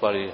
پڑھیے۔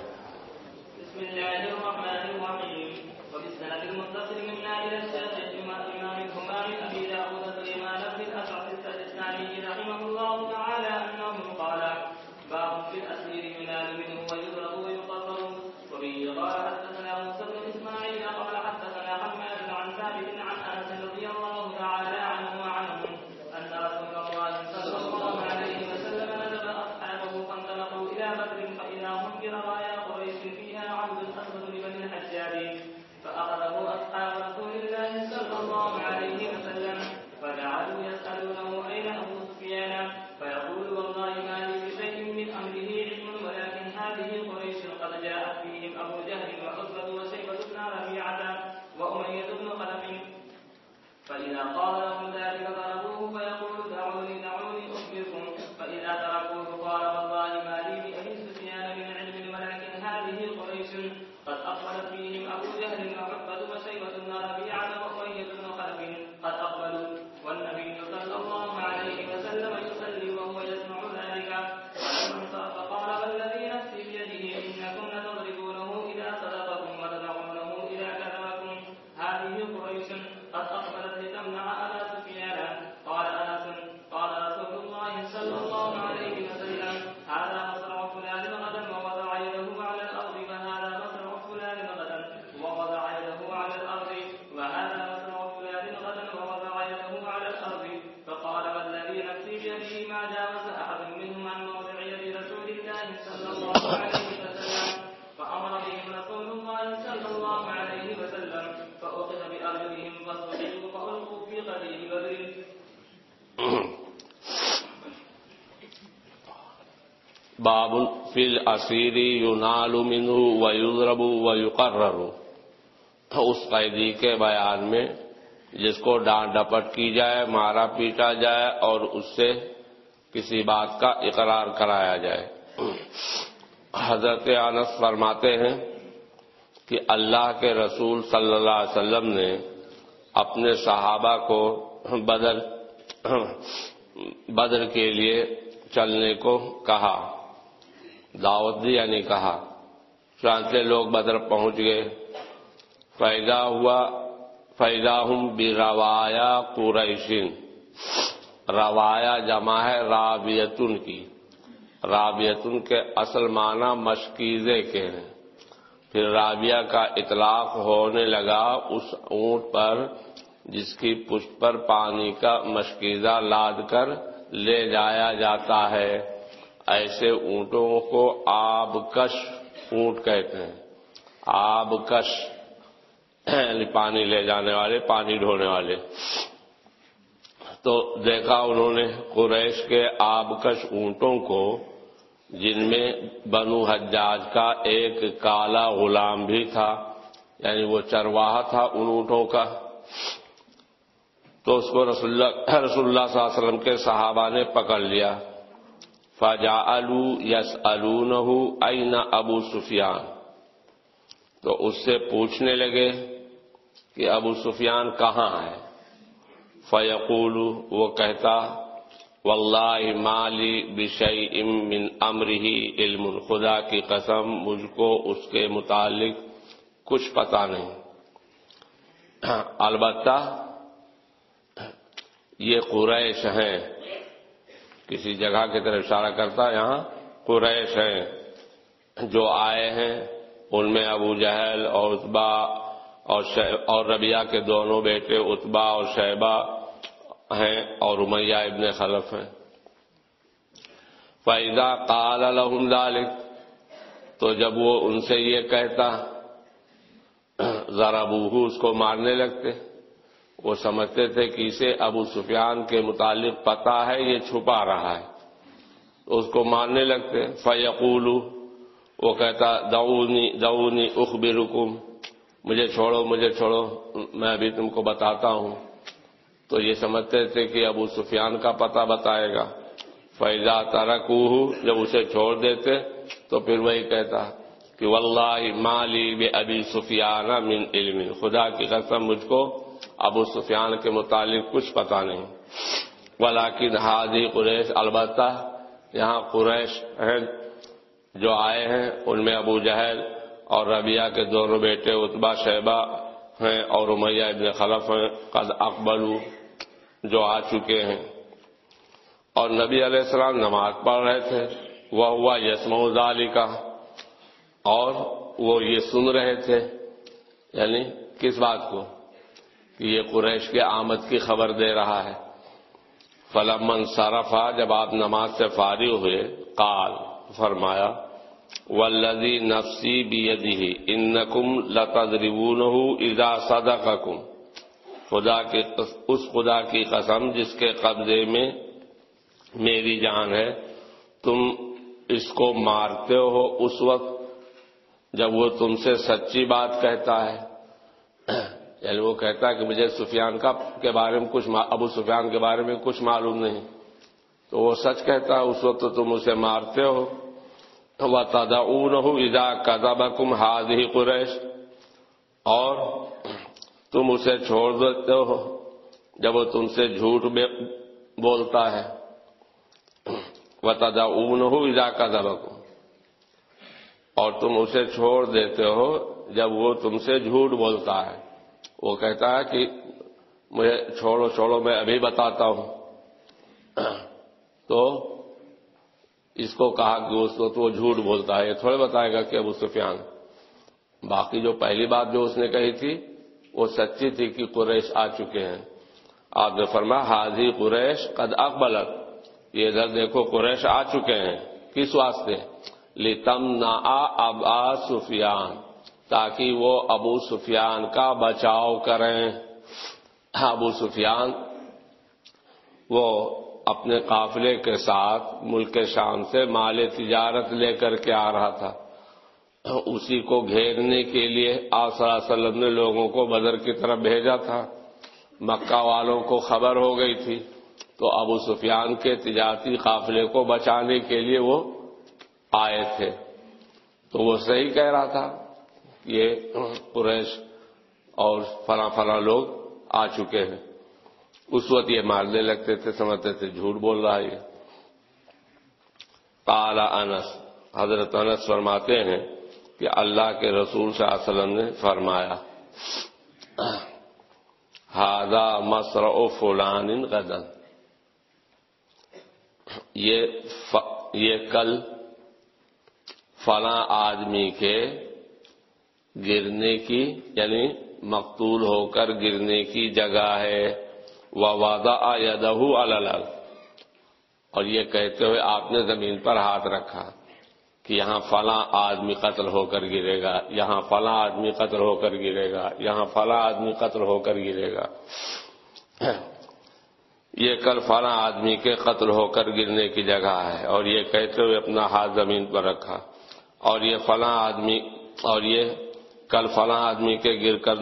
باب فی الاسیری ینال منہ ویضرب ویقرر اس قیدی کے بیان میں جس کو ڈانٹ ڈپٹ کی جائے، مارا پیٹا جائے اور اس سے کسی بات کا اقرار کرایا جائے۔ حضرت انس فرماتے ہیں کہ اللہ کے رسول صلی اللہ علیہ وسلم نے اپنے صحابہ کو بدر بدر کے لیے چلنے کو کہا۔ دعوت دی یعنی کہا۔ چانچے لوگ بدر پہنچ گئے۔ فائدہ ہوا فائدہ ہوں بھی روایا قریشن روایا جمع ہے رابیتن کی۔ رابیتن کے اصل معنی مشکیزے کے ہیں۔ پھر رابیہ کا اطلاق ہونے لگا اس اونٹ پر، جس کی پشت پر پانی کا مشکیزہ لاد کر لے جایا جاتا ہے۔ ایسے اونٹوں کو آبکش اونٹ کہتے ہیں۔ آبکش یعنی پانی لے جانے والے، پانی ڈھونے والے۔ تو دیکھا انہوں نے قریش کے آبکش اونٹوں کو، جن میں بنو حجاج کا ایک کالا غلام بھی تھا یعنی وہ چرواہا تھا ان اونٹوں کا۔ تو اس کو رسول اللہ رسول اللہ صلی اللہ علیہ وسلم کے صحابہ نے پکڑ لیا۔ فجا الو یس الون این ابو سفیان۔ تو اس سے پوچھنے لگے کہ ابو سفیان کہاں ہے فیقول وہ کہتا، واللہ مالی بشئی من امرہی علم خدا کی قسم، مجھ کو اس کے متعلق کچھ پتا نہیں۔ البتہ یہ قریش ہیں۔ کسی جگہ کی طرف اشارہ کرتا یہاں قریش ہیں، جو آئے ہیں، ان میں ابو جہل اور اتبا اور اور ربیہ کے دونوں بیٹے اتبا اور شیبہ ہیں اور امیہ ابن خلف ہیں۔ فائدہ کال الحم ذالک تو جب وہ ان سے یہ کہتا، ذرا بوہو اس کو مارنے لگتے۔ وہ سمجھتے تھے کہ اسے ابو سفیان کے متعلق پتا ہے، یہ چھپا رہا ہے۔ اس کو مارنے لگتے فیقول وہ کہتا، دعونی دعونی اخبرکم، مجھے چھوڑو مجھے چھوڑو، میں ابھی تم کو بتاتا ہوں۔ تو یہ سمجھتے تھے کہ ابو سفیان کا پتہ بتائے گا۔ فیضا ترک جب اسے چھوڑ دیتے، تو پھر وہی کہتا کہ واللہ مالی بے ابی سفیان من علم، خدا کی قسم مجھ کو ابو سفیان کے متعلق کچھ پتا نہیں۔ ولاکن ہادی قریش، البتہ یہاں قریش ہیں جو آئے ہیں، ان میں ابو جہل اور ربیہ کے دونوں بیٹے اتبا شیبہ ہیں اور امیہ ابن خلف ہیں۔ قد اقبلو جو آ چکے ہیں۔ اور نبی علیہ السلام نماز پڑھ رہے تھے۔ وہ ہوا یسم ظالی کا اور وہ یہ سن رہے تھے۔ یعنی کس بات کو؟ کہ یہ قریش کے آمد کی خبر دے رہا ہے۔ فلمن صرفا، جب آپ نماز سے فارغ ہوئے، قال، فرمایا ولدی نفسی بیدی ان نقم لتدربون اذا صدقکم۔ خدا کی اس خدا کی قسم جس کے قبضے میں میری جان ہے، تم اس کو مارتے ہو اس وقت جب وہ تم سے سچی بات کہتا ہے۔ یعنی وہ کہتا ہے کہ مجھے سفیان کا کے بارے میں کچھ ابو سفیان کے بارے میں کچھ معلوم نہیں۔ تو وہ سچ کہتا ہے، اس وقت تم اسے مارتے ہو۔ وہ تدا ہو ادا کدا بکم ہاد ہی قریش اور تم اسے چھوڑ دیتے ہو جب وہ تم سے جھوٹ بولتا ہے۔ وہ تدا اون ہو ادا کدا بکم اور تم اسے چھوڑ دیتے ہو جب وہ تم سے جھوٹ بولتا ہے۔ وہ کہتا ہے کہ مجھے چھوڑو چھوڑو، میں ابھی بتاتا ہوں۔ تو اس کو کہا کہ اس کو تو وہ جھوٹ بولتا ہے، یہ تھوڑے بتائے گا کہ ابو سفیان۔ باقی جو پہلی بات جو اس نے کہی تھی، وہ سچی تھی کہ قریش آ چکے ہیں۔ آپ نے فرما حاضی قریش قد اقبلت یہ ادھر دیکھو، قریش آ چکے ہیں۔ کس واسطے؟ لتم نا ابا سفیان۔ تاکہ وہ ابو سفیان کا بچاؤ کریں۔ ہاں، ابو سفیان وہ اپنے قافلے کے ساتھ ملک شام سے مال تجارت لے کر کے آ رہا تھا۔ اسی کو گھیرنے کے لیے آپ صلی اللہ علیہ وسلم نے لوگوں کو بدر کی طرف بھیجا تھا۔ مکہ والوں کو خبر ہو گئی تھی۔ تو ابو سفیان کے تجارتی قافلے کو بچانے کے لیے وہ آئے تھے۔ تو وہ صحیح کہہ رہا تھا۔ یہ قریش اور فلاں فلاں لوگ آ چکے ہیں۔ اس وقت یہ مارنے لگتے تھے، سمجھتے تھے جھوٹ بول رہا ہے کالا انس، حضرت انس فرماتے ہیں کہ اللہ کے رسول صلی اللہ علیہ وسلم نے فرمایا ہاضا مسر او فلان غدن یہ کل فلاں آدمی کے گرنے کی یعنی مقتول ہو کر گرنے کی جگہ ہے۔ وہ وادہ یدہ الل اور یہ کہتے ہوئے آپ نے زمین پر ہاتھ رکھا کہ یہاں فلاں آدمی قتل ہو کر گرے گا، یہاں فلاں آدمی قتل ہو کر گرے گا، یہاں فلاں آدمی قتل ہو کر گرے گا۔ یہ کل فلاں آدمی کے قتل ہو کر گرنے کی جگہ ہے۔ اور یہ کہتے ہوئے اپنا ہاتھ زمین پر رکھا۔ اور یہ فلاں آدمی، اور یہ کل فلاں آدمی کے گر کر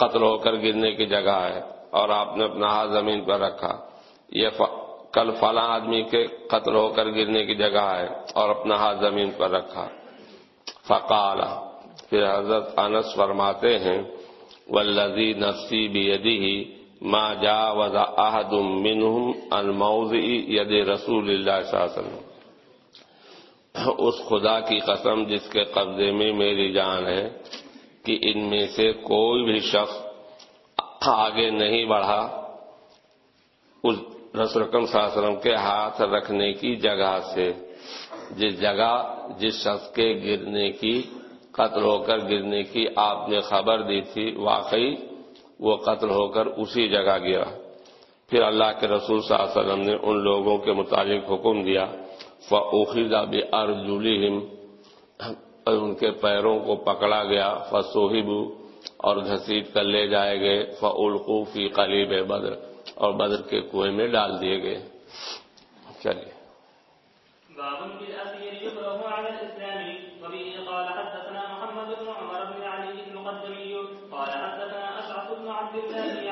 قتل ہو کر گرنے کی جگہ ہے اور آپ نے اپنا ہاتھ زمین پر رکھا۔ یہ کل فلاں آدمی کے قتل ہو کر گرنے کی جگہ ہے اور اپنا ہاتھ زمین پر رکھا۔ فقال پھر حضرت انس فرماتے ہیں ولدی نفسی بیدی ہی ما جا وزا احد منہم الموضی ید رسول اللہ صلی اللہ علیہ وسلم۔ اس خدا کی قسم جس کے قبضے میں میری جان ہے کہ ان میں سے کوئی بھی شخص آگے نہیں بڑھا، اس رسول صلی اللہ وسلم کے ہاتھ رکھنے کی جگہ سے، جس جگہ جس شخص کے گرنے کی، قتل ہو کر گرنے کی آپ نے خبر دی تھی، واقعی وہ قتل ہو کر اسی جگہ گرا پھر اللہ کے رسول صلی اللہ علیہ وسلم نے ان لوگوں کے متعلق حکم دیا فخذا بارجلهم ان کے پیروں کو پکڑا گیا فسوہبو اور گھسیٹ کر لے جائے گئے فالقو فی قلیب بدر، اور بدر کے کنویں میں ڈال دیے گئے۔ چلیے۔ قال حدثنا محمد بن عمر قال حدثنا أشعث بن عبد الله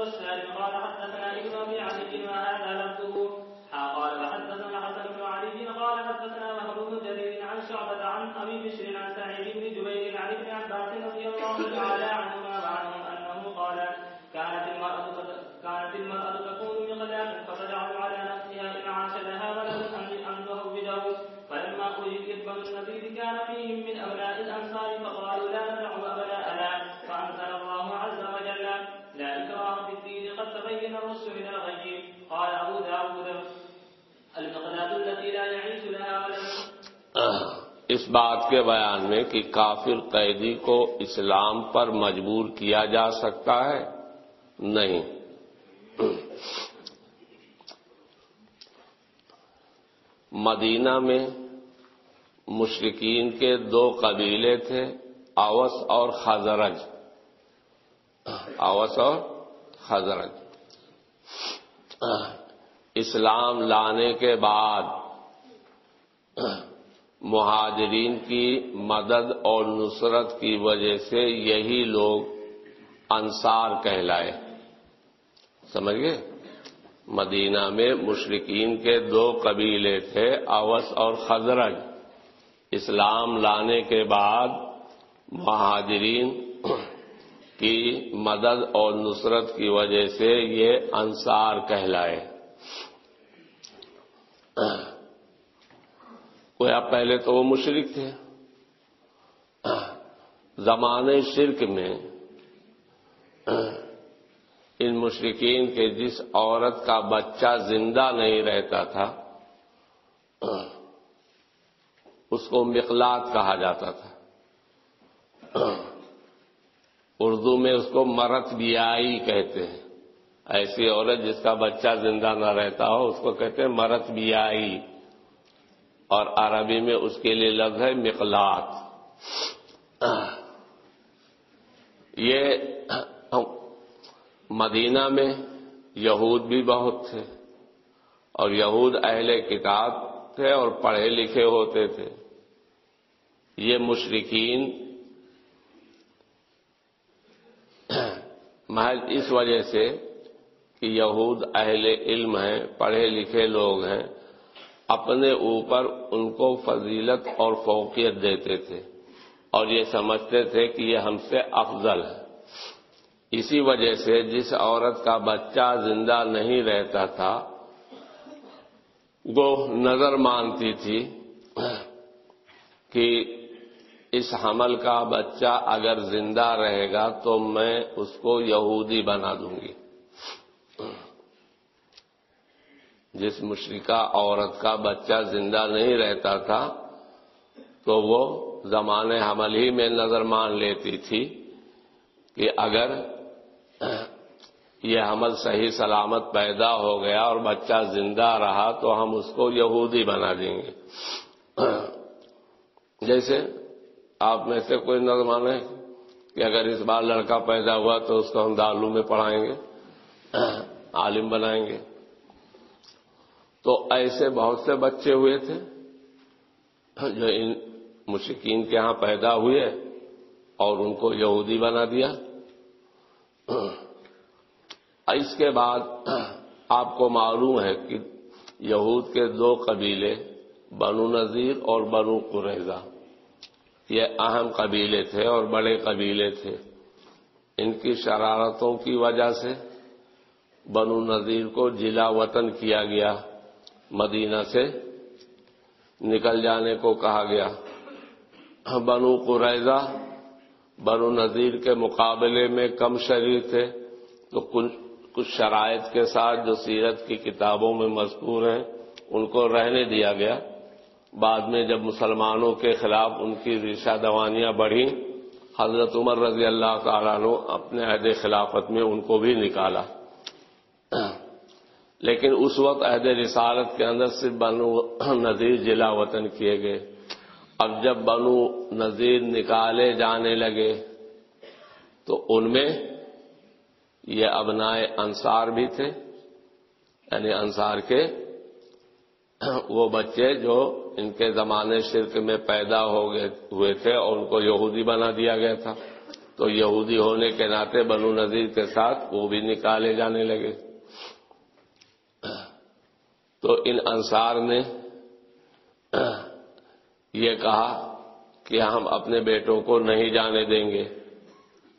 بشار، قال حدثنا ابن أبي علي وهذا شعبة عن أبي بشر عن سعيد بن جبير عن ابن عباس رضي الله تعالى بات کے بیان میں کہ کافر قیدی کو اسلام پر مجبور کیا جا سکتا ہے؟ نہیں۔ مدینہ میں مشرقین کے دو قبیلے تھے، اوس اور خزرج۔ اوس اور خزرج۔ اسلام لانے کے بعد مہاجرین کی مدد اور نصرت کی وجہ سے یہی لوگ انصار کہلائے۔ سمجھ گئے؟ مدینہ میں مشرقین کے دو قبیلے تھے، اوس اور خزرج۔ اسلام لانے کے بعد مہاجرین کی مدد اور نصرت کی وجہ سے یہ انصار کہلائے۔ کوئی اب پہلے تو وہ مشرق تھے۔ زمانے شرک میں، ان مشرقین کے جس عورت کا بچہ زندہ نہیں رہتا تھا، اس کو مقلات کہا جاتا تھا۔ اردو میں اس کو مرت بیائی کہتے ہیں۔ ایسی عورت جس کا بچہ زندہ نہ رہتا ہو، اس کو کہتے ہیں مرت بیائی۔ اور عربی میں اس کے لیے لفظ ہے مقلات۔ یہ مدینہ میں یہود بھی بہت تھے اور یہود اہل کتاب تھے اور پڑھے لکھے ہوتے تھے۔ یہ مشرقین محض اس وجہ سے کہ یہود اہل علم ہیں، پڑھے لکھے لوگ ہیں۔ اپنے اوپر ان کو فضیلت اور فوقیت دیتے تھے اور یہ سمجھتے تھے کہ یہ ہم سے افضل ہے۔ اسی وجہ سے جس عورت کا بچہ زندہ نہیں رہتا تھا، وہ نظر مانتی تھی کہ اس حمل کا بچہ اگر زندہ رہے گا تو میں اس کو یہودی بنا دوں گی۔ جس مشرقہ عورت کا بچہ زندہ نہیں رہتا تھا، تو وہ زمانے حمل ہی میں نظر مان لیتی تھی کہ اگر یہ حمل صحیح سلامت پیدا ہو گیا اور بچہ زندہ رہا تو ہم اس کو یہودی بنا دیں گے۔ جیسے آپ میں سے کوئی نظر مانے کہ اگر اس بار لڑکا پیدا ہوا تو اس کو ہم دالو میں پڑھائیں گے، عالم بنائیں گے۔ تو ایسے بہت سے بچے ہوئے تھے جو ان مشکین کے ہاں پیدا ہوئے اور ان کو یہودی بنا دیا۔ اس کے بعد آپ کو معلوم ہے کہ یہود کے دو قبیلے بنو نذیر اور بنو قریضہ یہ اہم قبیلے تھے اور بڑے قبیلے تھے۔ ان کی شرارتوں کی وجہ سے بنو نذیر کو جلا وطن کیا گیا۔ مدینہ سے نکل جانے کو کہا گیا۔ بنو قریضہ بنو نذیر کے مقابلے میں کم شریر تھے، تو کچھ شرائط کے ساتھ جو سیرت کی کتابوں میں مذکور ہیں، ان کو رہنے دیا گیا۔ بعد میں جب مسلمانوں کے خلاف ان کی ریشہ دوانیاں بڑھی حضرت عمر رضی اللہ تعالیٰ نے اپنے عہد خلافت میں ان کو بھی نکالا۔ لیکن اس وقت عہد رسالت کے اندر صرف بنو نذیر جلا وطن کیے گئے۔ اب جب بنو نذیر نکالے جانے لگے، تو ان میں یہ ابنائے انصار بھی تھے۔ یعنی انصار کے وہ بچے جو ان کے زمانے شرک میں پیدا ہو گئے، ہوئے تھے اور ان کو یہودی بنا دیا گیا تھا۔ تو یہودی ہونے کے ناطے بنو نذیر کے ساتھ وہ بھی نکالے جانے لگے۔ تو ان انصار نے یہ کہا کہ ہم اپنے بیٹوں کو نہیں جانے دیں گے۔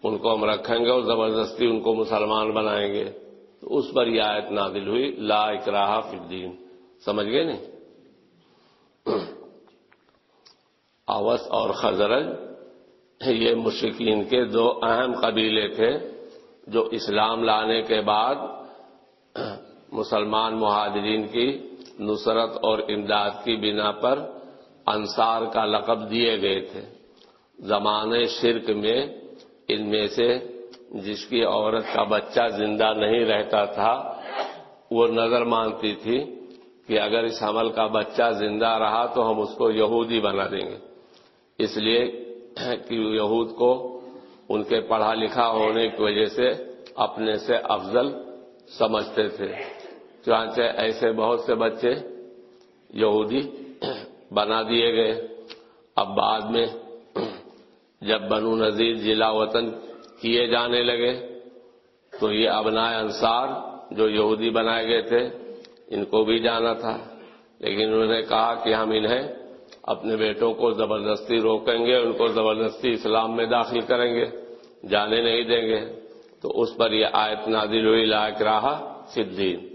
ان کو ہم رکھیں گے اور زبردستی ان کو مسلمان بنائیں گے۔ تو اس پر یہ آیت نادل ہوئی، لا اکراہ فی الدین۔ سمجھ گئے نہیں؟ اوس اور خزرج، یہ مشرقین کے دو اہم قبیلے تھے جو اسلام لانے کے بعد مسلمان مہاجرین کی نصرت اور امداد کی بنا پر انصار کا لقب دیے گئے تھے۔ زمانے شرک میں ان میں سے جس کی عورت کا بچہ زندہ نہیں رہتا تھا، وہ نظر مانتی تھی کہ اگر اس حمل کا بچہ زندہ رہا تو ہم اس کو یہودی بنا دیں گے۔ اس لیے کہ یہود کو ان کے پڑھا لکھا ہونے کی وجہ سے اپنے سے افضل سمجھتے تھے۔ چانچہ ایسے بہت سے بچے یہودی بنا دیے گئے۔ اب بعد میں جب بنو نذیر ضلع وطن کیے جانے لگے، تو یہ ابنائے انصار جو یہودی بنائے گئے تھے، ان کو بھی جانا تھا۔ لیکن انہوں نے کہا کہ ہم انہیں اپنے بیٹوں کو زبردستی روکیں گے، ان کو زبردستی اسلام میں داخل کریں گے، جانے نہیں دیں گے۔ تو اس پر یہ آیت نازل ہوئی لائق رہا صدین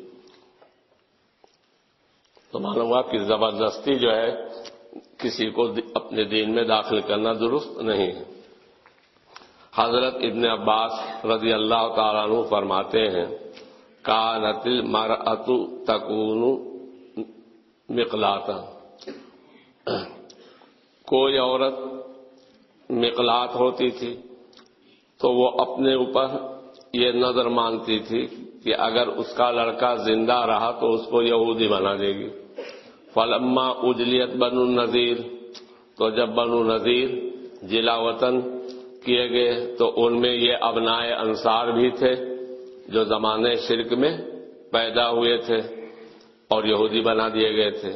تو معلوم ہوا کہ زبردستی جو ہے کسی کو اپنے دین میں داخل کرنا درست نہیں ہے۔ حضرت ابن عباس رضی اللہ تعالیٰ عنہ فرماتے ہیں کا نتل مر اتو تکون مکلاتا کوئی عورت مقلات ہوتی تھی تو وہ اپنے اوپر یہ نظر مانتی تھی کہ اگر اس کا لڑکا زندہ رہا تو اس کو یہودی بنا دے گی۔ فلما اجلیت بنو نذیر، تو جب بنو نذیر ضلع وطن کیے گئے تو ان میں یہ ابنائے انصار بھی تھے جو زمانے شرک میں پیدا ہوئے تھے اور یہودی بنا دیے گئے تھے۔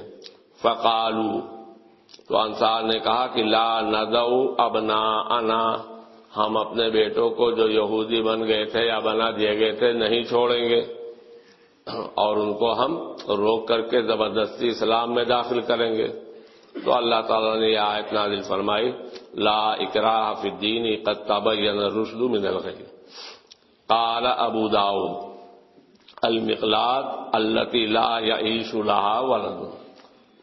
فقالو، تو انصار نے کہا کہ لا ندو ابنا انا ہم اپنے بیٹوں کو جو یہودی بن گئے تھے یا بنا دیے گئے تھے نہیں چھوڑیں گے۔ اور ان کو ہم روک کر کے زبردستی اسلام میں داخل کریں گے۔ تو اللہ تعالیٰ نے یہ آیت نازل فرمائی، لا اکراہ فی الدین قد تبین الرشد من الغی۔ قال ابو داؤد، المقلاد التي لا يعيش لها ولد۔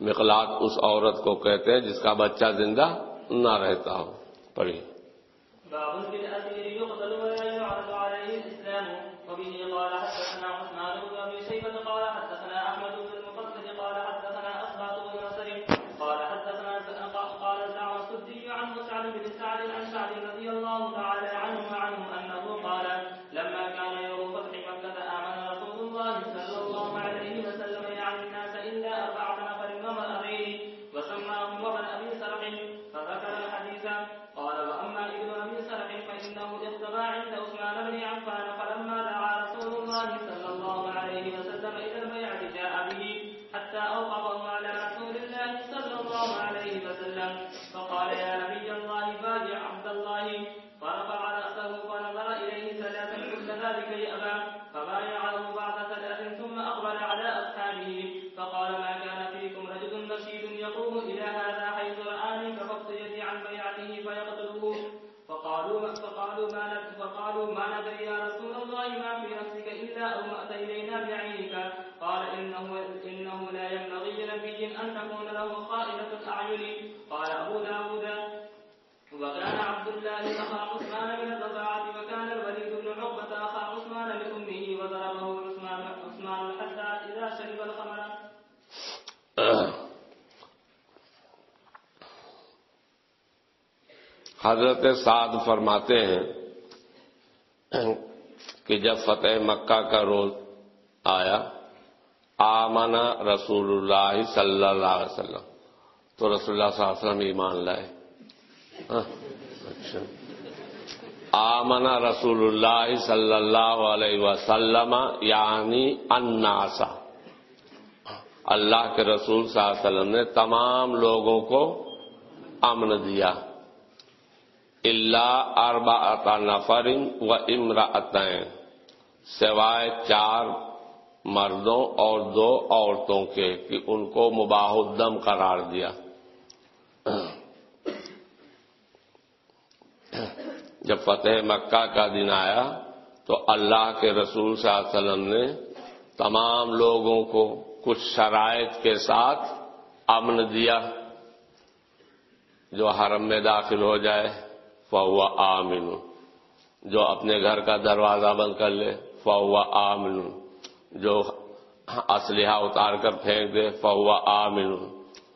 مقلاد اس عورت کو کہتے ہیں جس کا بچہ زندہ نہ رہتا ہو، پڑھی۔ باب في حضرت سعد فرماتے ہیں کہ جب فتح مکہ کا روز آیا آمنا رسول اللہ صلی اللہ علیہ وسلم۔ تو رسول اللہ صلی اللہ علیہ وسلم ایمان لائے۔ ہاں؟ اچھا۔ آمنا رسول اللہ صلی اللہ علیہ وسلم یعنی الناسا اللہ کے رسول صلی اللہ علیہ وسلم نے تمام لوگوں کو امن دیا۔ اللہ اربا نفر و امراطین سوائے چار مردوں اور دو عورتوں کے، کہ ان کو مباح الدم قرار دیا۔ جب فتح مکہ کا دن آیا، تو اللہ کے رسول صلی اللہ علیہ وسلم نے تمام لوگوں کو کچھ شرائط کے ساتھ امن دیا، جو حرم میں داخل ہو جائے۔ فہو آمن، جو اپنے گھر کا دروازہ بند کر لے، فہو آمن، جو اسلحہ اتار کر پھینک دے، فہو آمن،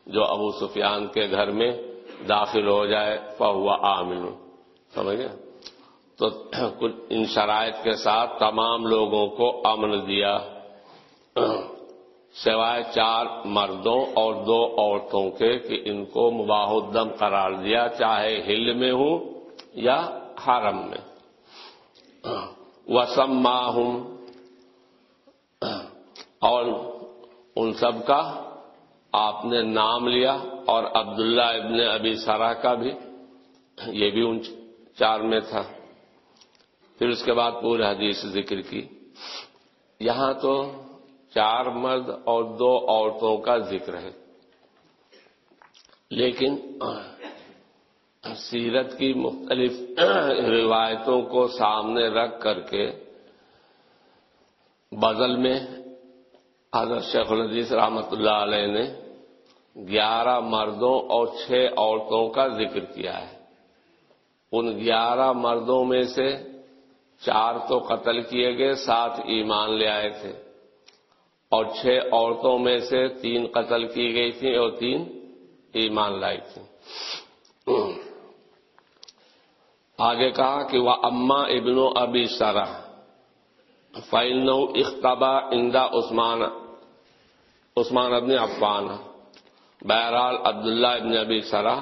جو ابو سفیان کے گھر میں داخل ہو جائے، فہو آمن۔ سمجھ گئے؟ تو کچھ ان شرائط کے ساتھ تمام لوگوں کو امن دیا۔ سوائے چار مردوں اور دو عورتوں کے کہ ان کو مباح الدم قرار دیا، چاہے ہل میں ہوں یا حرم میں۔ وسم ہوں اور ان سب کا آپ نے نام لیا اور عبداللہ ابن ابی سرا کا بھی، یہ بھی ان چار میں تھا۔ پھر اس کے بعد پورے حدیث ذکر کی۔ یہاں تو چار مرد اور دو عورتوں کا ذکر ہے۔ لیکن سیرت کی مختلف روایتوں کو سامنے رکھ کر کے بدل میں حضرت شیخ الحدیث رحمت اللہ علیہ نے گیارہ مردوں اور چھ عورتوں کا ذکر کیا ہے۔ ان گیارہ مردوں میں سے چار تو قتل کیے گئے، سات ایمان لے آئے تھے۔ اور چھ عورتوں میں سے تین قتل کی گئی تھیں اور تین ایمان لائی تھی آگے کہا کہ وہ اما ابن و ابی سرا فائن اختبا اندا عثمان۔ عثمان ابن عفان۔ بہرحال عبداللہ ابن ابی سرا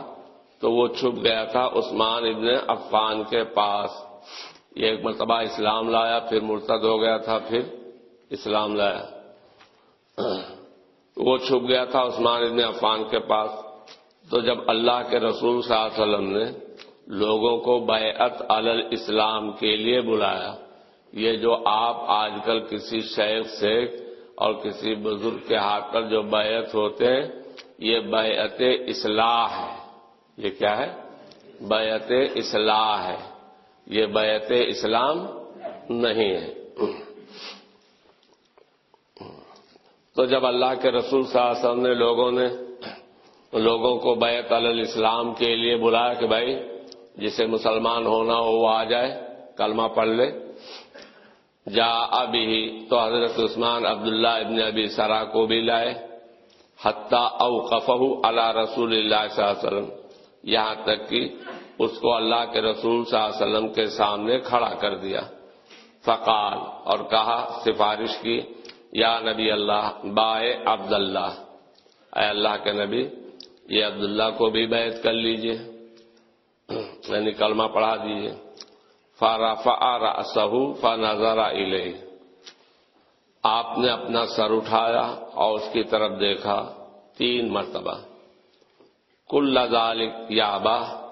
تو وہ چھپ گیا تھا عثمان ابن عفان کے پاس۔ یہ ایک مرتبہ اسلام لایا، پھر مرتد ہو گیا تھا، پھر اسلام لایا۔ وہ چھپ گیا تھا عثمان ابن عفان کے پاس۔ تو جب اللہ کے رسول صلی اللہ علیہ وسلم نے لوگوں کو بیعت علی اسلام کے لیے بلایا۔ یہ جو آپ آج کل کسی شیخ سے اور کسی بزرگ کے ہاتھ پر جو بیعت ہوتے ہیں، یہ بیعت اصلاح ہے۔ یہ کیا ہے؟ بیعت اصلاح ہے۔ یہ بیعت اسلام نہیں ہے۔ تو جب اللہ کے رسول صلی اللہ علیہ وسلم نے لوگوں نے لوگوں کو بیعت علی اسلام کے لیے بلایا کہ بھائی جسے مسلمان ہونا ہو، وہ آ جائے، کلمہ پڑھ لے۔ جا ابھی تو حضرت عثمان عبداللہ ابن ابی سرا کو بھی لائے۔ حتیٰ اوقف اللہ رسول اللہ صلی اللہ علیہ وسلم۔ یہاں تک کہ اس کو اللہ کے رسول صلی اللہ علیہ وسلم کے سامنے کھڑا کر دیا۔ فقال اور کہا، سفارش کی، یا نبی اللہ، بائے عبداللہ۔ اے اللہ کے نبی، یہ عبداللہ کو بھی بیعت کر لیجیے۔ یعنی کلمہ پڑھا دیجیے۔ فارا فارا سہو فا نظارا آپ نے اپنا سر اٹھایا اور اس کی طرف دیکھا۔ تین مرتبہ۔ کل ذالک یا با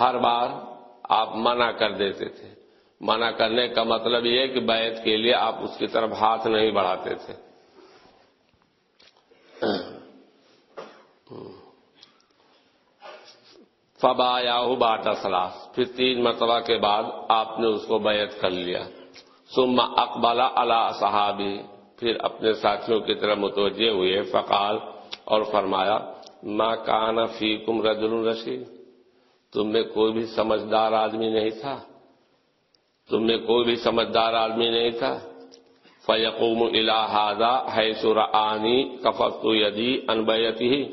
ہر بار آپ منع کر دیتے تھے۔ منع کرنے کا مطلب یہ کہ بیعت کے لیے آپ اس کی طرف ہاتھ نہیں بڑھاتے تھے۔ فبا یاہو باٹا سلاس پھر تین مرتبہ کے بعد آپ نے اس کو بیعت کر لیا۔ سما اقبال اللہ صحابی پھر اپنے ساتھیوں کی طرف متوجہ ہوئے، فقال اور فرمایا ماں کانا فی کم رجل رشید تم میں کوئی بھی سمجھدار آدمی نہیں تھا۔ تم میں کوئی بھی سمجھدار آدمی نہیں تھا۔ فیقوم الحاظہ ہے سر آنی کفت یدی انبیتی ہی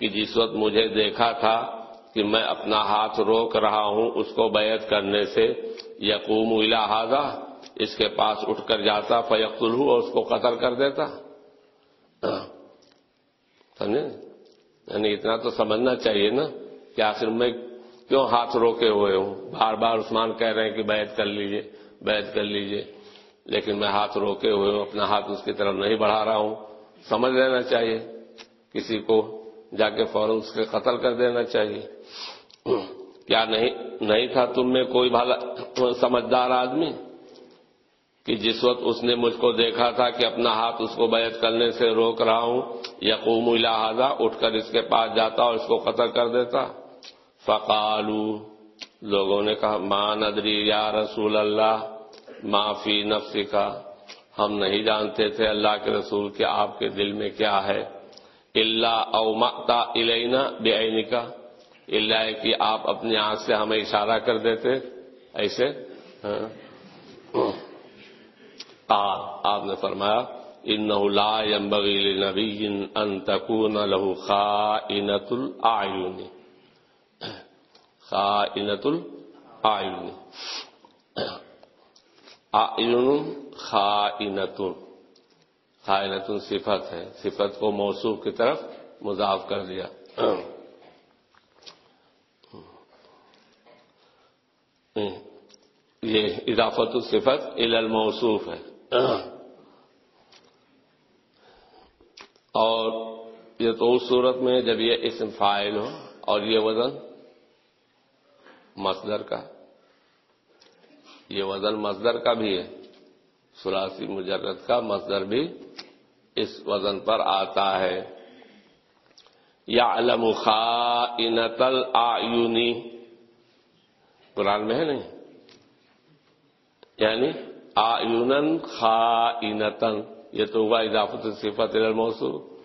کہ جس وقت مجھے دیکھا تھا کہ میں اپنا ہاتھ روک رہا ہوں، اس کو بیعت کرنے سے یقوم الحاظہ اس کے پاس اٹھ کر جاتا فیقت الح اور اس کو قتل کر دیتا۔ سمجھے؟ یعنی اتنا تو سمجھنا چاہیے نا کہ آخر میں کیوں ہاتھ روکے ہوئے ہوں؟ بار بار عثمان کہہ رہے ہیں کہ بیعت کر لیجیے، بیعت کر لیجیے۔ لیکن میں ہاتھ روکے ہوئے ہوں، اپنا ہاتھ اس کی طرف نہیں بڑھا رہا ہوں۔ سمجھ لینا چاہیے، کسی کو جا کے فوراً اس کے قتل کر دینا چاہیے۔ کیا نہیں نہیں تھا تم میں کوئی بھلا سمجھدار آدمی کہ جس وقت اس نے مجھ کو دیکھا تھا کہ اپنا ہاتھ اس کو بیعت کرنے سے روک رہا ہوں، یقوم الحاظہ اٹھ کر اس کے پاس جاتا اور اس کو قتل کر دیتا۔ فقالو، لوگوں نے کہا ماں ندری یا رسول اللہ معافی نفسی کا ہم نہیں جانتے تھے اللہ کے رسول کے آپ کے دل میں کیا ہے۔ اللہ او متا الینا بے کا اللہ ہے کہ آپ اپنی آنکھ سے ہمیں اشارہ کر دیتے ایسے ہاں۔ آپ نے فرمایا ان لا ينبغي لنبي ان تكون له خائنة الاعين خائنة الاعين اعين خائنة خائنة صفت ہے۔ صفت کو موصوف کی طرف مضاف کر دیا۔ یہ اضافت الصفت الموصوف ہے۔ اور یہ تو اس صورت میں جب یہ اسم فائل ہو اور یہ وزن مصدر کا۔ یہ وزن مصدر کا بھی ہے۔ سلاسی مجرد کا مصدر بھی اس وزن پر آتا ہے۔ یا علم خائنتل آیونی قرآن میں ہے نہیں؟ یعنی آیونن خائنتن یہ تو ہوا اضافت صفت الموسو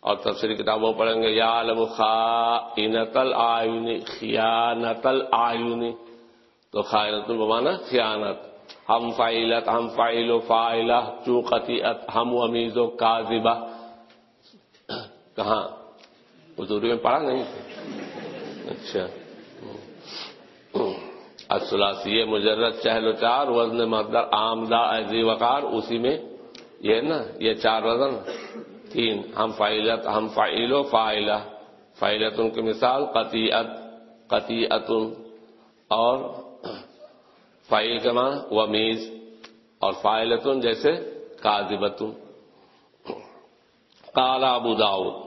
اور تفسیری کتابوں پڑھیں گے، یا علم خائنت العیونی خیانت العیونی تو خائنت المانا خیانت۔ ہم فائلت، ہم فائل و فائلہ چوقتیت ہم امیز و کاذبہ۔ کہاں؟ حضوری میں پڑھا نہیں؟ اچھا۔ اصلاسی مجرد چہل و چار وزن مقدر آمدہ ایزی وقار، اسی میں یہ نا، یہ چار وزن۔ تین، ہم فائلت، ہم فائل و فائلہ۔ فائلت کی مثال قطیعت قطیعت اور فائل کے ماں ومیز۔ اور فائلتن جیسے کاذبت کالا ابو داؤد۔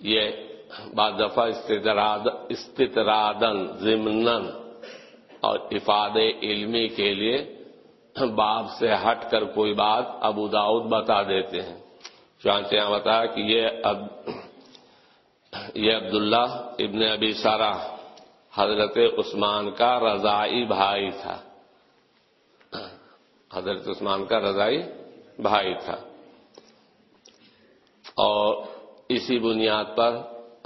یہ بعض دفعہ استطرادن ضمن اور افاد علمی کے لیے باب سے ہٹ کر کوئی بات ابو داؤد بتا دیتے ہیں۔ چانچہ یہاں بتایا کہ یہ اب یہ عبداللہ ابن ابی سارا حضرت عثمان کا رضائی بھائی تھا۔ حضرت عثمان کا رضائی بھائی تھا۔ اور اسی بنیاد پر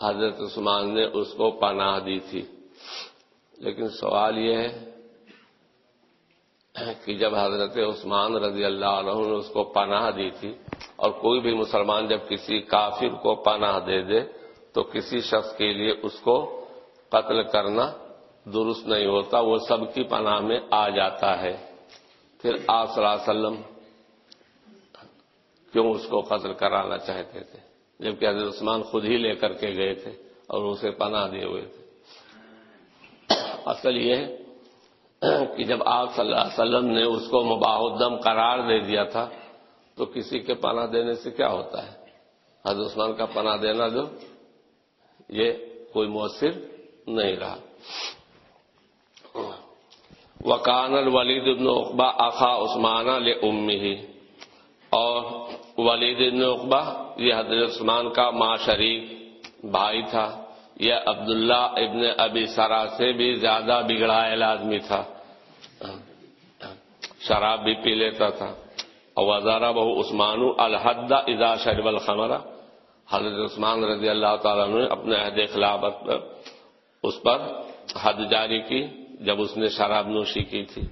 حضرت عثمان نے اس کو پناہ دی تھی۔ لیکن سوال یہ ہے کہ جب حضرت عثمان رضی اللہ عنہ نے اس کو پناہ دی تھی اور کوئی بھی مسلمان جب کسی کافر کو پناہ دے دے، تو کسی شخص کے لیے اس کو قتل کرنا درست نہیں ہوتا، وہ سب کی پناہ میں آ جاتا ہے۔ پھر آپ صلی اللہ علیہ وسلم کیوں اس کو قتل کرانا چاہتے تھے؟ جبکہ حضرت عثمان خود ہی لے کر کے گئے تھے اور اسے پناہ دیے ہوئے تھے۔ اصل یہ ہے کہ جب آپ صلی اللہ علیہ وسلم نے اس کو مباحدم قرار دے دیا تھا، تو کسی کے پناہ دینے سے کیا ہوتا ہے؟ حضرت عثمان کا پناہ دینا جو یہ کوئی مؤثر نہیں رہا۔ وکان الولید ابن اقبا اخا عثمان ہی اور ولید ابن اقبا یہ حضرت عثمان کا ماں شریف بھائی تھا، یہ عبداللہ ابن ابی سرا سے بھی زیادہ بگڑا آدمی تھا۔ شراب بھی پی لیتا تھا۔ اور وزارہ بہو عثمان الحد ادا شرب الخمرہ حضرت عثمان رضی اللہ تعالیٰ نے اپنے عہد خلافت پر اس پر حد جاری کی، جب اس نے شراب نوشی کی تھی۔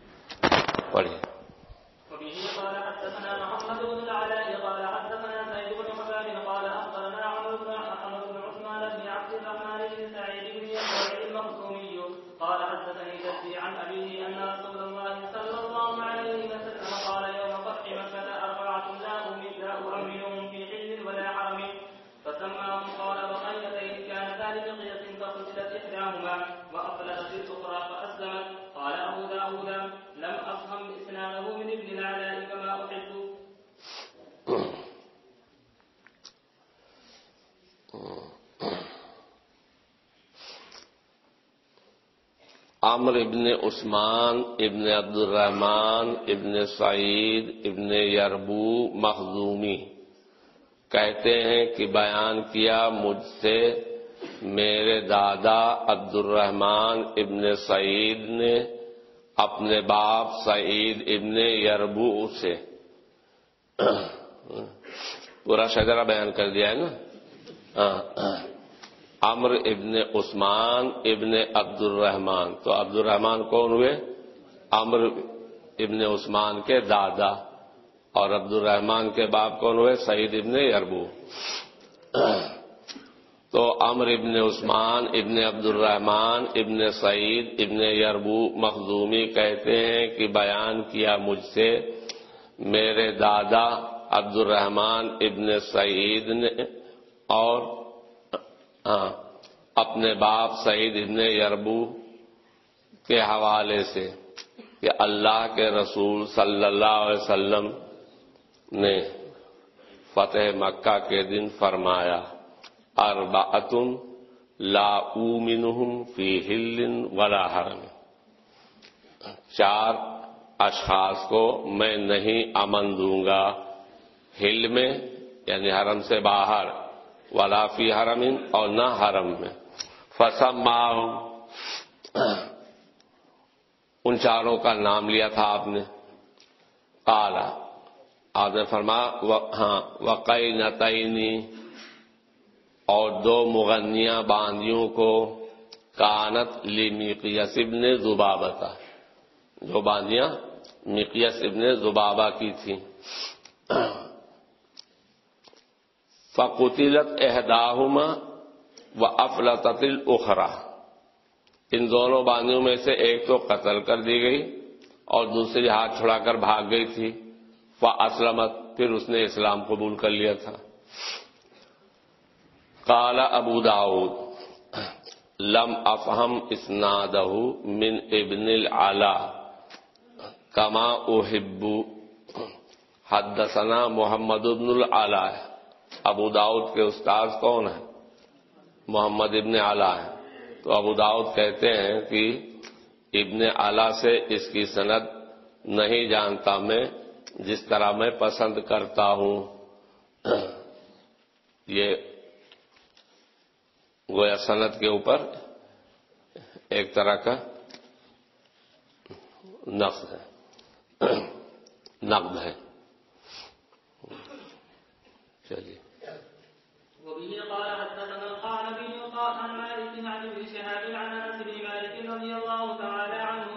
عن أبيه پڑھیے عمر ابن عثمان، ابن عبد الرحمان ابن سعید، ابن یربو مخزومی۔ کہتے ہیں کہ بیان کیا مجھ سے، میرے دادا عبد الرحمان ابن سعید نے اپنے باپ سعید ابن یربو سے۔ پورا شجرہ بیان کر دیا ہے نا؟ ہاں۔ امر ابن عثمان ابن عبد الرحمان تو عبد الرحمان کون ہوئے؟ امر ابن عثمان کے دادا۔ اور عبد الرحمان کے باپ کون ہوئے؟ سعید ابن یربو تو امر ابن عثمان ابن عبد الرحمان ابن سعید ابن یربو مخزومی کہتے ہیں کہ بیان کیا مجھ سے، میرے دادا عبد الرحمان ابن سعید نے اور اپنے باپ سعید ابن یربو کے حوالے سے کہ اللہ کے رسول صلی اللہ علیہ وسلم نے فتح مکہ کے دن فرمایا، اربعتن لا اومنہم فی ہل ولا حرم۔ چار اشخاص کو میں نہیں امن دوں گا ہل میں یعنی حرم سے باہر۔ ولا فی حرم اور نہ حرم میں۔ فسم ان چاروں کا نام لیا تھا آپ نے۔ کالا آپ نے فرما ہاں وقئی نتعینی اور دو مغنیاں باندیوں کو کانت لی مقیس ابن زبابتا جو باندیاں مقیس ابن زبابا کی تھیں۔ فقتلت احداہما و افلت اخرا ان دونوں باندیوں میں سے ایک تو قتل کر دی گئی اور دوسری ہاتھ چھڑا کر بھاگ گئی تھی۔ اسلمت پھر اس نے اسلام قبول کر لیا تھا۔ کالا ابو داود لم افہم اسنادہ من ابن العلا کما احبو۔ حدثنا محمد ابن العلا۔ ہے ابو داؤد کے استاذ کون ہیں؟ محمد ابن اعلی ہیں۔ تو ابو داؤد کہتے ہیں کہ ابن اعلی سے اس کی سند نہیں جانتا میں، جس طرح میں پسند کرتا ہوں۔ یہ گویا صنعت کے اوپر ایک طرح کا نقد ہے۔ نقد ہے۔ چلیے۔ وبه قال حدثنا القعنبي قال عن مالك عن ابن شهاب عن انس بن مالك رضي الله تعالى عنه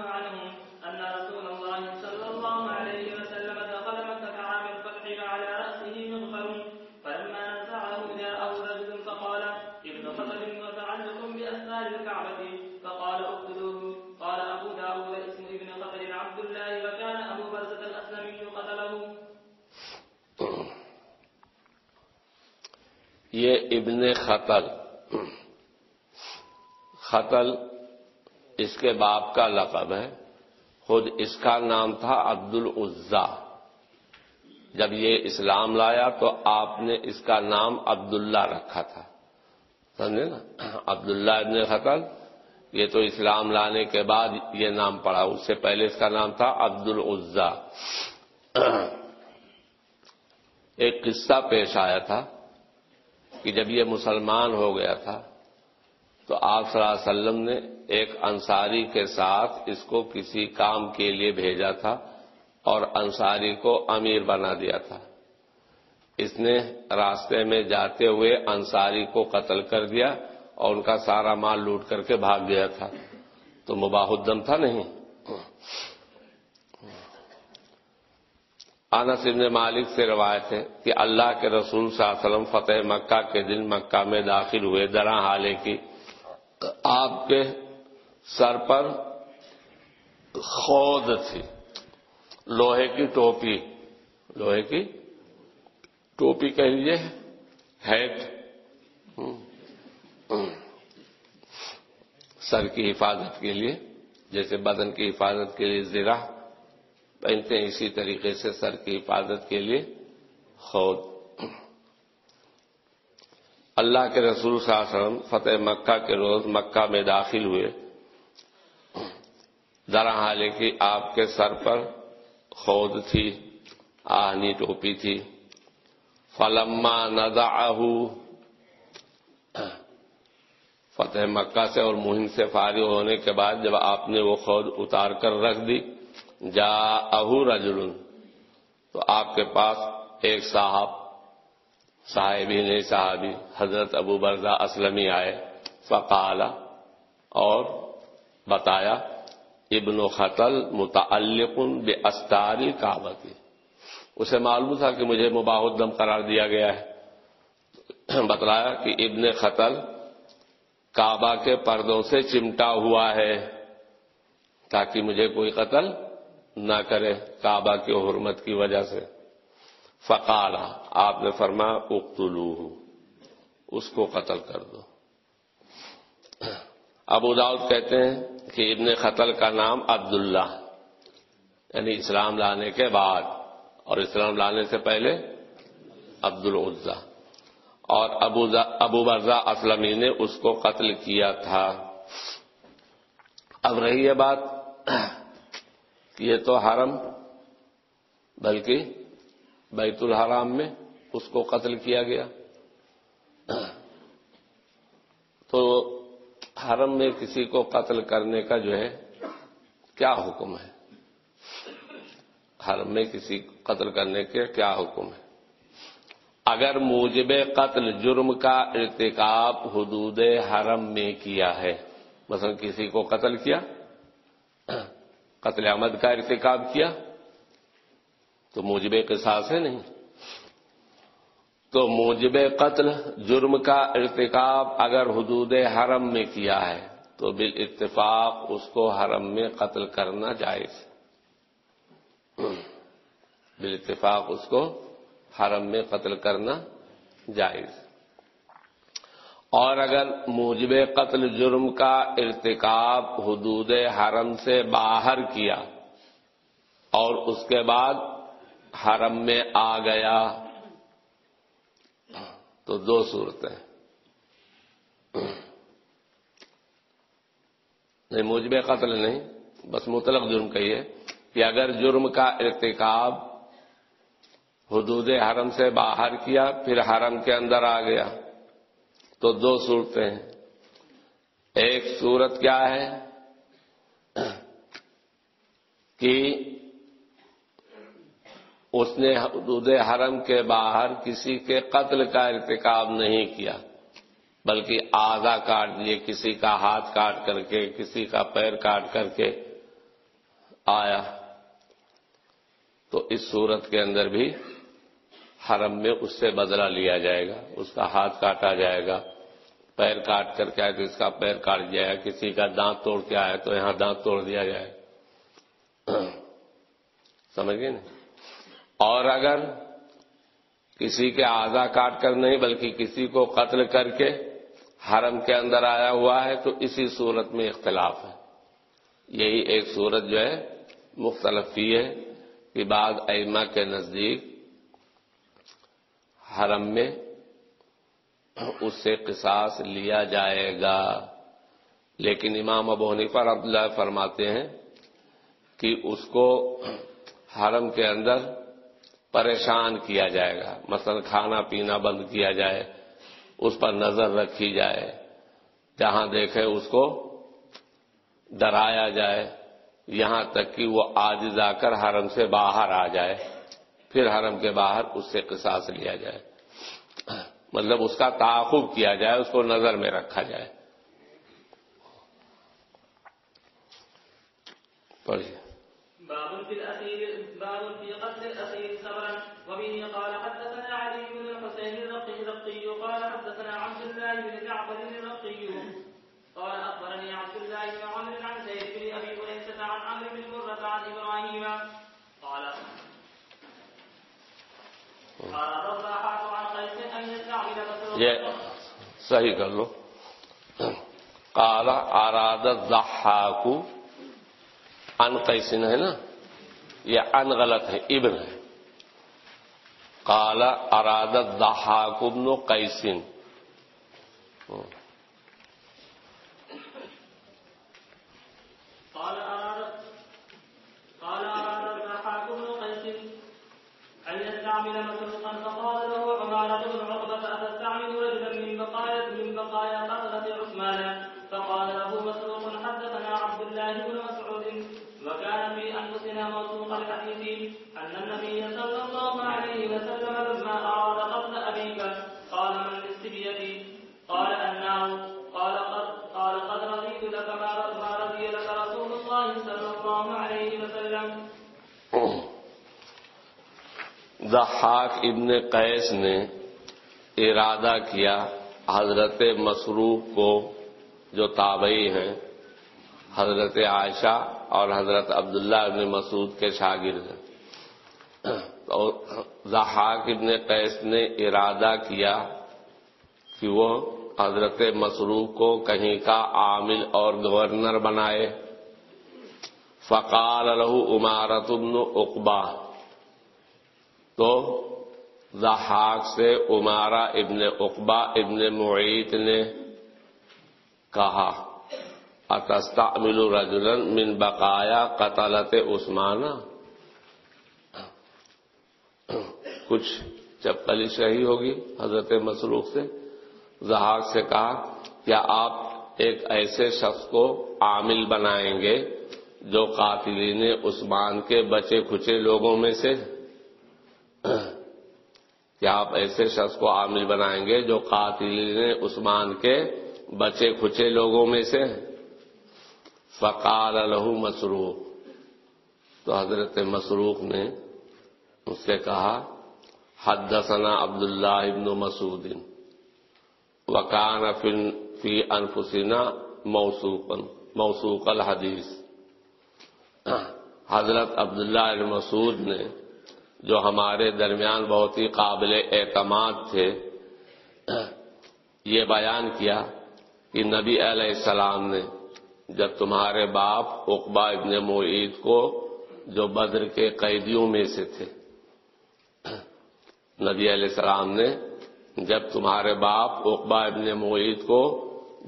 یہ ابن خطل۔ خطل اس کے باپ کا لقب ہے۔ خود اس کا نام تھا عبد العزا جب یہ اسلام لایا تو آپ نے اس کا نام عبداللہ رکھا تھا۔ سمجھے نا؟ عبداللہ ابن خطل۔ یہ تو اسلام لانے کے بعد یہ نام پڑا۔ اس سے پہلے اس کا نام تھا عبد العزا ایک قصہ پیش آیا تھا۔ کہ جب یہ مسلمان ہو گیا تھا تو آپ صلی اللہ علیہ وسلم نے ایک انصاری کے ساتھ اس کو کسی کام کے لیے بھیجا تھا اور انصاری کو امیر بنا دیا تھا۔ اس نے راستے میں جاتے ہوئے انصاری کو قتل کر دیا اور ان کا سارا مال لوٹ کر کے بھاگ گیا تھا۔ تو مباح الدم تھا نہیں؟ انس ابن مالک سے روایت ہے کہ اللہ کے رسول صلی اللہ علیہ وسلم فتح مکہ کے دن مکہ میں داخل ہوئے درا حالے کی آپ کے سر پر خود تھی۔ لوہے کی ٹوپی۔ لوہے کی ٹوپی کہہ لیجیے ہیڈ۔ سر کی حفاظت کے لیے، جیسے بدن کی حفاظت کے لیے زرا پہنتے ہیں اسی طریقے سے سر کی حفاظت کے لیے۔ خود۔ اللہ کے رسول صلی اللہ علیہ وسلم فتح مکہ کے روز مکہ میں داخل ہوئے۔ ذرا حالے کی آپ کے سر پر خود تھی، آہنی ٹوپی تھی۔ فلما ندا فتح مکہ سے اور مہم سے فارغ ہونے کے بعد جب آپ نے وہ خود اتار کر رکھ دی جا اہو رجل تو آپ کے پاس ایک صاحب صاحبی نہیں صحابی حضرت ابو برزا اسلمی آئے، فقالا اور بتایا، ابن و خطل متعلق بے استاری کعبہ اسے معلوم تھا کہ مجھے مباح الدم قرار دیا گیا ہے۔ بتلایا کہ ابن خطل کعبہ کے پردوں سے چمٹا ہوا ہے تاکہ مجھے کوئی قتل نہ کرے کعبہ کی حرمت کی وجہ سے۔ فقالا، آپ نے فرما اقتلو اس کو قتل کر دو۔ ابو داؤد کہتے ہیں کہ ابن قتل کا نام عبداللہ یعنی اسلام لانے کے بعد، اور اسلام لانے سے پہلے عبد العزا اور ابو ابو برزا اسلمی نے اس کو قتل کیا تھا۔ اب رہی یہ بات۔ یہ تو حرم، بلکہ بیت الحرام میں اس کو قتل کیا گیا۔ تو حرم میں کسی کو قتل کرنے کا جو ہے، کیا حکم ہے؟ حرم میں کسی کو قتل کرنے کے کیا حکم ہے؟ اگر موجب قتل جرم کا ارتکاب حدود حرم میں کیا ہے، مثلا کسی کو قتل کیا۔ قتل احمد کا ارتکاب کیا تو موجب قصاص ہے نہیں۔ تو موجب قتل جرم کا ارتکاب اگر حدود حرم میں کیا ہے تو بال اتفاق اس کو حرم میں قتل کرنا جائز۔ بال اتفاق اس کو حرم میں قتل کرنا جائز۔ اور اگر موجب قتل جرم کا ارتکاب حدود حرم سے باہر کیا اور اس کے بعد حرم میں آ گیا، تو دو صورتیں نہیں، موجب قتل نہیں، بس مطلق جرم کہیے کہ اگر جرم کا ارتکاب حدود حرم سے باہر کیا، پھر حرم کے اندر آ گیا۔ تو دو صورتیں ہیں۔ ایک صورت کیا ہے کہ اس نے حدود حرم کے باہر کسی کے قتل کا ارتکاب نہیں کیا، بلکہ آدھا کاٹ دیے کسی کا ہاتھ کاٹ کر کے، کسی کا پیر کاٹ کر کے آیا۔ تو اس صورت کے اندر بھی حرم میں اس سے بدلہ لیا جائے گا، اس کا ہاتھ کاٹا جائے گا۔ پیر کاٹ کر کے آئے تو اس کا پیر کاٹ دیا ہے، کسی کا دانت توڑ کے آئے تو یہاں دانت توڑ دیا جائے۔ سمجھ گئے نا؟ اور اگر کسی کے آزا کاٹ کر نہیں، بلکہ کسی کو قتل کر کے حرم کے اندر آیا ہوا ہے، تو اسی صورت میں اختلاف ہے۔ یہی ایک صورت جو ہے، مختلف ہی ہے کہ بعض ایما کے نزدیک حرم میں اس سے قصاص لیا جائے گا۔ لیکن امام ابو حنیفہ رحمۃ اللہ فرماتے ہیں کہ اس کو حرم کے اندر پریشان کیا جائے گا۔ مثلا کھانا پینا بند کیا جائے، اس پر نظر رکھی جائے، جہاں دیکھے اس کو ڈرایا جائے، یہاں تک کہ وہ آج جا کر حرم سے باہر آ جائے، پھر حرم کے باہر اس سے قصاص لیا جائے۔ مطلب اس کا تعاقب کیا جائے اس کو نظر میں رکھا جائے پڑھیے باب في الأسير باب في قتل الأسير صبرا وبه قال حدثنا علي بن الحسين الرقي الرقي قال حدثنا عبد الله بن جعفر الرقي قال أخبرني عبد الله بن عمرو عن زيد بن أبي هريرة عن عمرو بن مرة عن إبراهيم قال قال الرضاحات عن قيس أن يستعمل رسول یہ صحیح کر لو۔ کالا اراد ضحاکو ان قیسن ہے نا؟ یہ ان غلط ہے، ابن ہے۔ کالا اراد ضحاک ابن قیسن ضحاک ابن قیس نے ارادہ کیا حضرت مسروق کو جو تابعی ہیں، حضرت عائشہ اور حضرت عبداللہ ابن مسعود کے شاگرد ہیں۔ ضحاک ابن قیس نے ارادہ کیا کہ وہ حضرت مسروق کو کہیں کا عامل اور گورنر بنائے۔ فقال لہو عمارت ابن اقبا تو ضحاک سے عمارہ ابن اقبا ابن معیت نے کہا، اتستعمل رجلا من بقایا قتلت عثمانہ کچھ جب کلی صحیح ہوگی حضرت مسروخ سے؟ زہاق سے کہا، کیا آپ ایک ایسے شخص کو عامل بنائیں گے جو قاتلین عثمان کے بچے کھچے لوگوں میں سے کیا آپ ایسے شخص کو عامل بنائیں گے جو قاتلین عثمان کے بچے کھچے لوگوں میں سے فقال لہو مسروق۔ تو حضرت مسروق نے اس سے کہا، حدثنا عبداللہ ابن مسعود۔ وکان فی انفسنا موسوقا موسوق الحدیث۔ حضرت عبداللہ ابن مسعود نے جو ہمارے درمیان بہت ہی قابل اعتماد تھے، یہ بیان کیا کہ نبی علیہ السلام نے جب تمہارے باپ اقبا ابن معید کو جو بدر کے قیدیوں میں سے تھے، نبی علیہ السلام نے جب تمہارے باپ اقبا ابن معید کو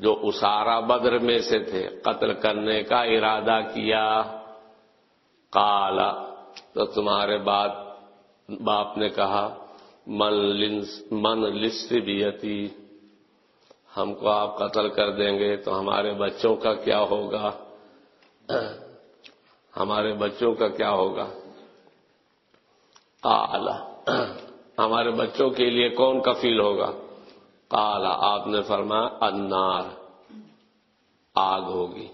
جو اسارا بدر میں سے تھے قتل کرنے کا ارادہ کیا کالا تو تمہارے بعد باپ نے کہا، من لسٹ بیتی ہم کو آپ قتل کر دیں گے تو ہمارے بچوں کا کیا ہوگا؟ ہمارے بچوں کا کیا ہوگا؟ کالا ہمارے بچوں کے لیے کون کفیل ہوگا؟ کالا آپ نے فرمایا انار آگ ہوگی۔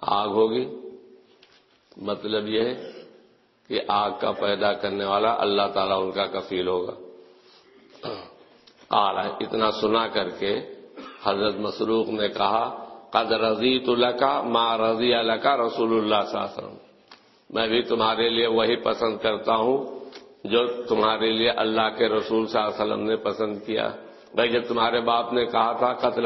آگ ہوگی؟ مطلب یہ ہے کہ آگ کا پیدا کرنے والا اللہ تعالیٰ ان کا کفیل ہوگا۔ آ اتنا سنا کر کے حضرت مسروق نے کہا، قد رضی کا ماں رضی اللہ کا رسول اللہ صلی اللہ علیہ وسلم۔ میں بھی تمہارے لیے وہی پسند کرتا ہوں جو تمہارے لیے اللہ کے رسول صلی اللہ علیہ وسلم نے پسند کیا۔ بھائی جب تمہارے باپ نے کہا تھا، قتل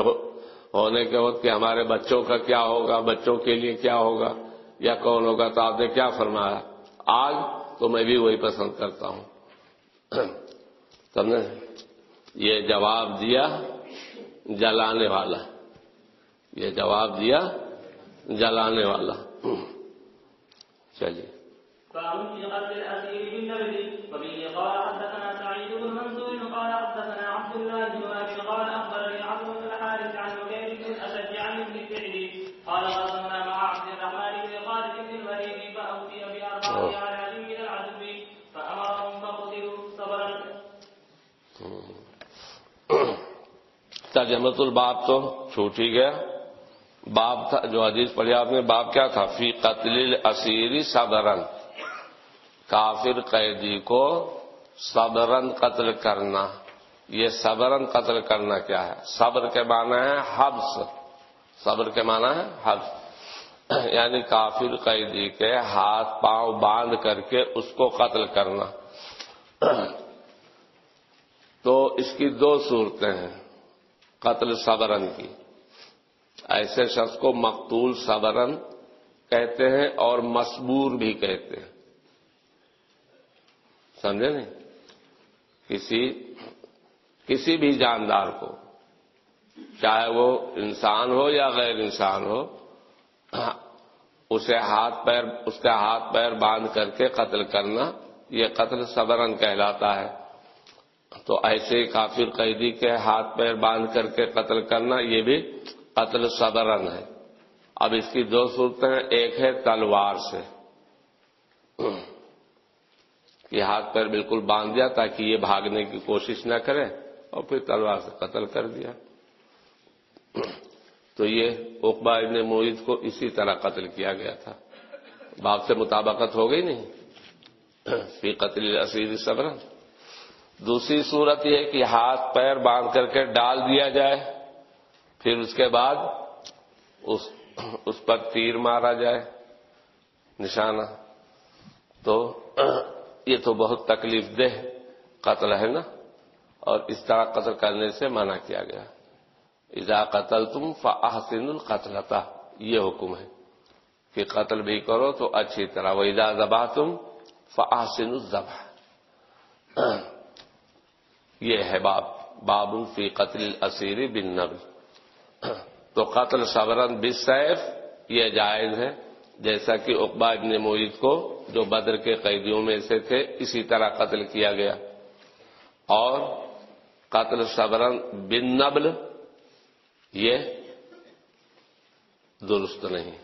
ہونے کے وقت کہ ہمارے بچوں کا کیا ہوگا، بچوں کے لیے کیا ہوگا، یا کون ہوگا تو آپ نے کیا فرمایا؟ آج تو میں بھی وہی پسند کرتا ہوں۔ سمجھے؟ یہ جواب دیا جلانے والا۔ یہ جواب دیا جلانے والا۔ چلیے۔ قال ترجمت الباب تو چھوٹ ہی گیا۔ باب تھا جو حدیث پڑھی آپ نے، باب کیا تھا؟ فی قتل اسیری صبرن۔ کافر قیدی کو صبرن قتل کرنا۔ یہ صبرن قتل کرنا کیا ہے؟ صبر کے معنی ہے حبس۔ صبر کے معنی ہے حبس۔ یعنی کافر قیدی کے ہاتھ پاؤں باندھ کر کے اس کو قتل کرنا۔ تو اس کی دو صورتیں ہیں، قتل صبرن کی۔ ایسے شخص کو مقتول صبرن کہتے ہیں اور مسبور بھی کہتے ہیں۔ سمجھے نہیں؟ کسی کسی بھی جاندار کو، چاہے وہ انسان ہو یا غیر انسان ہو اسے ہاتھ پیر، اس کے ہاتھ پیر باندھ کر کے قتل کرنا، یہ قتل صبرن کہلاتا ہے۔ تو ایسے کافر قیدی کے ہاتھ پیر باندھ کر کے قتل کرنا، یہ بھی قتل صبرن ہے۔ اب اس کی دو صورتیں، ایک ہے تلوار سے۔ کہ ہاتھ پیر بالکل باندھ دیا تاکہ یہ بھاگنے کی کوشش نہ کرے، اور پھر تلوار سے قتل کر دیا۔ تو یہ اقبا ابن موید کو اسی طرح قتل کیا گیا تھا۔ باپ سے مطابقت ہو گئی نہیں۔ فی قتل اسیر صبرن دوسری صورت یہ کہ ہاتھ پیر باندھ کر کے ڈال دیا جائے۔ پھر اس کے بعد اس اس پر تیر مارا جائے۔ نشانہ۔ تو یہ تو بہت تکلیف دہ قتل ہے نا۔ اور اس طرح قتل کرنے سے منع کیا گیا۔ اذا قتل تم فاحسن القتلتا یہ حکم ہے کہ قتل بھی کرو تو اچھی طرح۔ وہ اذا ذبح تم فاحسن الذبح۔ یہ ہے باب باب فی قتل اسیری بن نبل تو قتل صبرن بسیف یہ جائز ہے، جیسا کہ اقبا ابن معید کو جو بدر کے قیدیوں میں سے تھے، اسی طرح قتل کیا گیا۔ اور قتل صبرن بن نبل یہ درست نہیں۔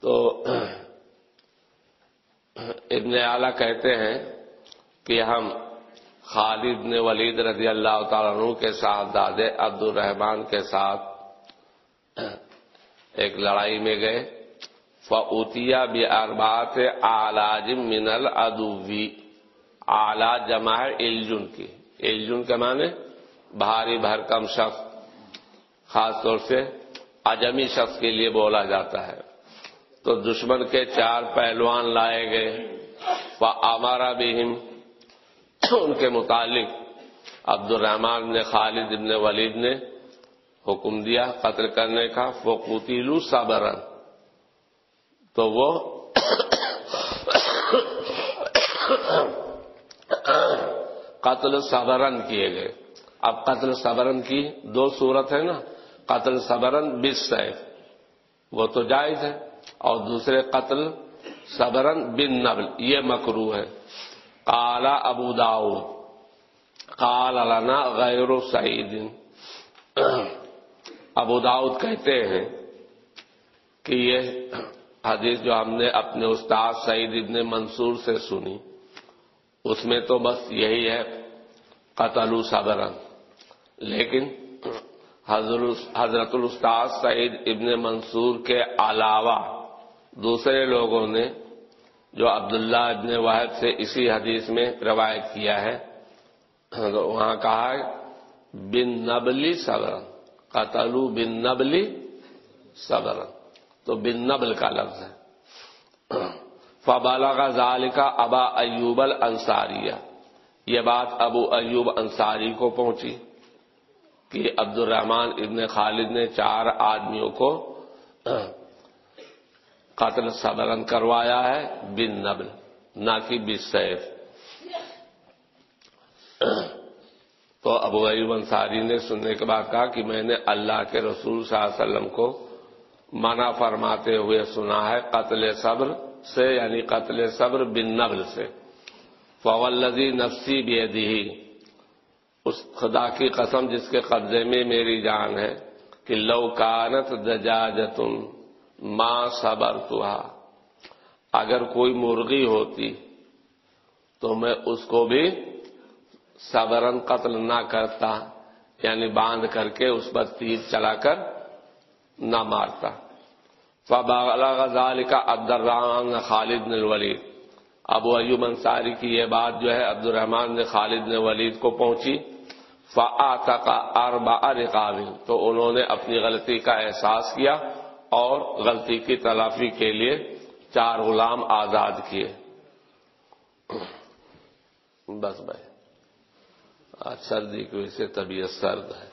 تو ابن اعلی کہتے ہیں کہ ہم خالد نے ولید رضی اللہ تعالیٰ عنہ کے ساتھ دادے عبد الرحمان کے ساتھ ایک لڑائی میں گئے۔ فعتیا بھی اربات آلاجم منل ادوی آلہ جمع ہے الجن کی الجن کے معنی بھاری بھرکم شخص، خاص طور سے اجمی شخص کے لیے بولا جاتا ہے۔ تو دشمن کے چار پہلوان لائے گئے۔ ہمارا بھی ان کے متعلق عبد الرحمان نے خالد ابن ولید نے حکم دیا قتل کرنے کا۔ وہ قوتیلو صبرن تو وہ قتل صبرن کیے گئے۔ اب قتل صبرن کی دو صورت ہے نا۔ قتل صبرن بس سیف وہ تو جائز ہے۔ اور دوسرے قتل صبرن بن نبل، یہ مکرو ہے۔ کالا ابو داؤد کال لنا غیر سعید۔ ابو داؤد کہتے ہیں کہ یہ حدیث جو ہم نے اپنے استاد سعید ابن منصور سے سنی۔ اس میں تو بس یہی ہے، قتل صبرن لیکن حضرت الاستاذ سعید ابن منصور کے علاوہ دوسرے لوگوں نے جو عبداللہ ابن واحد سے اسی حدیث میں روایت کیا ہے، وہاں کہا ہے، بن نبلی صبرن قتلو بن نبلی صبرن تو بن نبل کا لفظ ہے۔ فبالا کا ظال کا ابا ایوب الانصاریہ یہ بات ابو ایوب انصاری کو پہنچی کہ عبد الرحمان ابن خالد نے چار آدمیوں کو قتل صبرن کروایا ہے بن نبل، نہ کہ بس سیف تو ابو ایوب انصاری نے سننے کے بعد کہا کہ میں نے اللہ کے رسول صلی اللہ علیہ وسلم کو منع فرماتے ہوئے سنا ہے قتل صبر سے یعنی قتل صبر بن نبل سے. فولزی نفسی بھی اس خدا کی قسم جس کے قبضے میں میری جان ہے کہ لو کانت دجاجتن ماں صبر اگر کوئی مرغی ہوتی تو میں اس کو بھی صبرن قتل نہ کرتا یعنی باندھ کر کے اس پر تیر چلا کر نہ مارتا۔ غزال کا عبدالرحمان خالد نے ولید ابو ایوب انصاری کی یہ بات جو ہے عبد الرحمان نے خالد نے ولید کو پہنچی۔ فعتا کا اربا رقابل تو انہوں نے اپنی غلطی کا احساس کیا اور غلطی کی تلافی کے لیے چار غلام آزاد کیے۔ بس بھائی، آج سردی کی وجہ سے طبیعت سرد ہے۔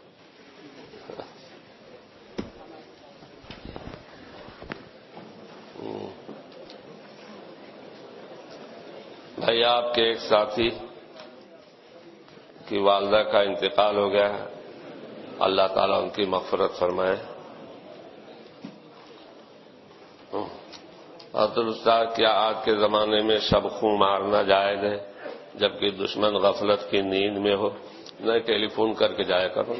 بھائی آپ کے ایک ساتھی کی والدہ کا انتقال ہو گیا ہے۔ اللہ تعالیٰ ان کی مغفرت فرمائے۔ عبد کیا آج کے زمانے میں شب خوں مارنا جائز ہے، جبکہ دشمن غفلت کی نیند میں ہو۔ نہیں، ٹیلی فون کر کے جایا کرو۔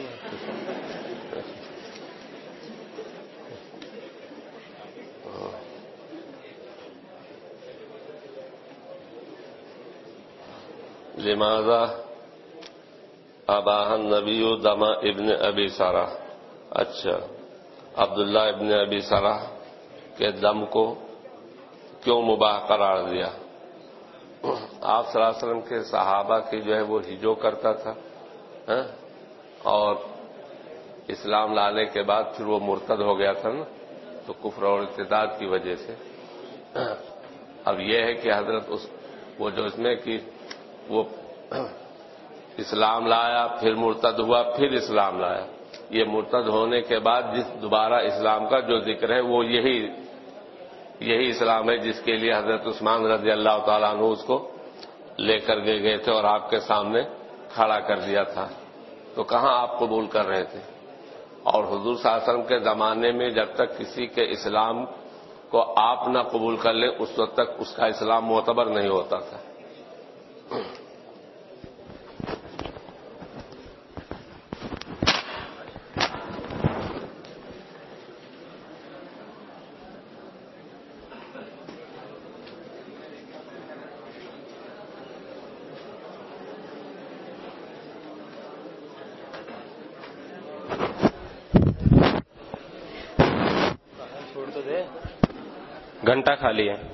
لماذا اباہن نبی دما ابن ابی سارا اچھا عبداللہ ابن ابی سارا کے دم کو کیوں مباح قرار دیا؟ آپ صلی اللہ علیہ وسلم کے صحابہ کی جو ہے وہ ہجو کرتا تھا ہاں؟ اور اسلام لانے کے بعد پھر وہ مرتد ہو گیا تھا نا، تو کفر اور ارتداد کی وجہ سے۔ اب یہ ہے کہ حضرت اس، وہ جو اس میں کہ وہ اسلام لایا، پھر مرتد ہوا، پھر اسلام لایا۔ یہ مرتد ہونے کے بعد جس دوبارہ اسلام کا جو ذکر ہے، وہ یہی یہی اسلام ہے جس کے لیے حضرت عثمان رضی اللہ تعالیٰ عنہ اس کو لے کر گئے گئے تھے اور آپ کے سامنے کھڑا کر دیا تھا۔ تو کہاں آپ قبول کر رہے تھے؟ اور حضور صلی اللہ علیہ وسلم کے زمانے میں جب تک کسی کے اسلام کو آپ نہ قبول کر لیں، اس وقت تک اس کا اسلام معتبر نہیں ہوتا تھا۔ کھا خالی ہے